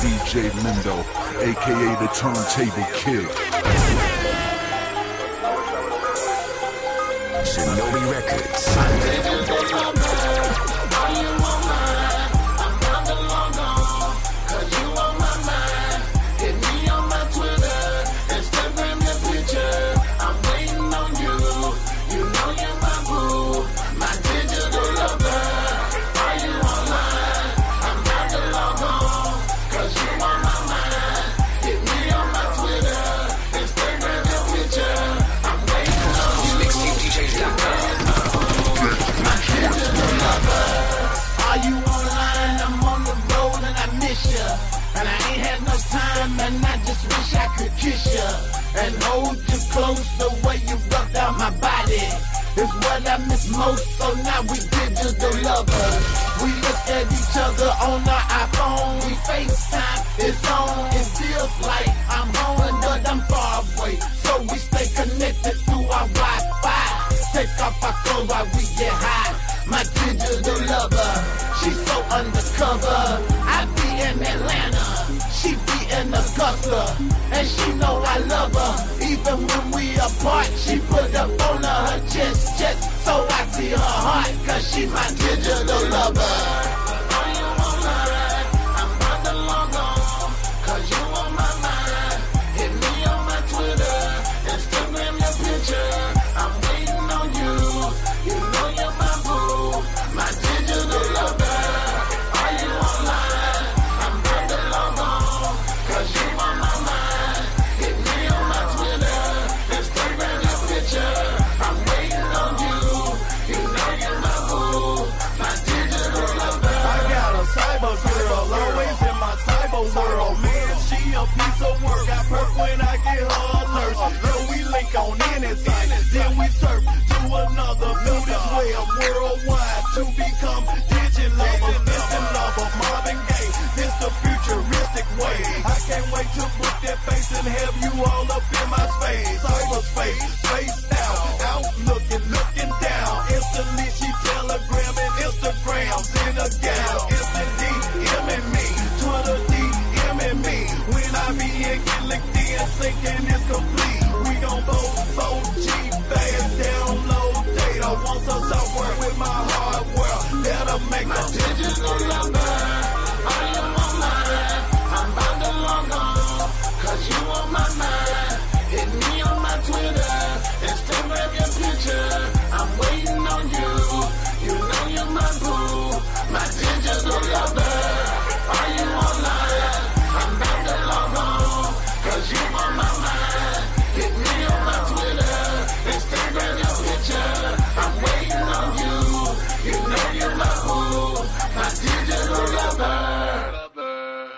DJ Lindo, aka the Turntable Kid. Ya. And I ain't had no time and I just wish I could kiss ya. And hold you close the way you rub down my body. Is what I miss most, so now we digital lovers. We look at each other on our iPhone. We FaceTime, it's on. It feels like I'm home, but I'm far away. So we stay connected through our Wi-Fi. Take off our clothes while we get high. My digital lover, she's so undercover. Atlanta, she be in Augusta, and she know I love her. Even when we apart, she put up on her, her chest, chest, so I see her heart, cause she my digital lover. World. Oh, man, she a piece of work. I perk when I get her alerts. Yo, we link on any site, then we syncing is complete. We gon' vote, vote cheap, fast, download data. Once a software with my hardware, better make My digital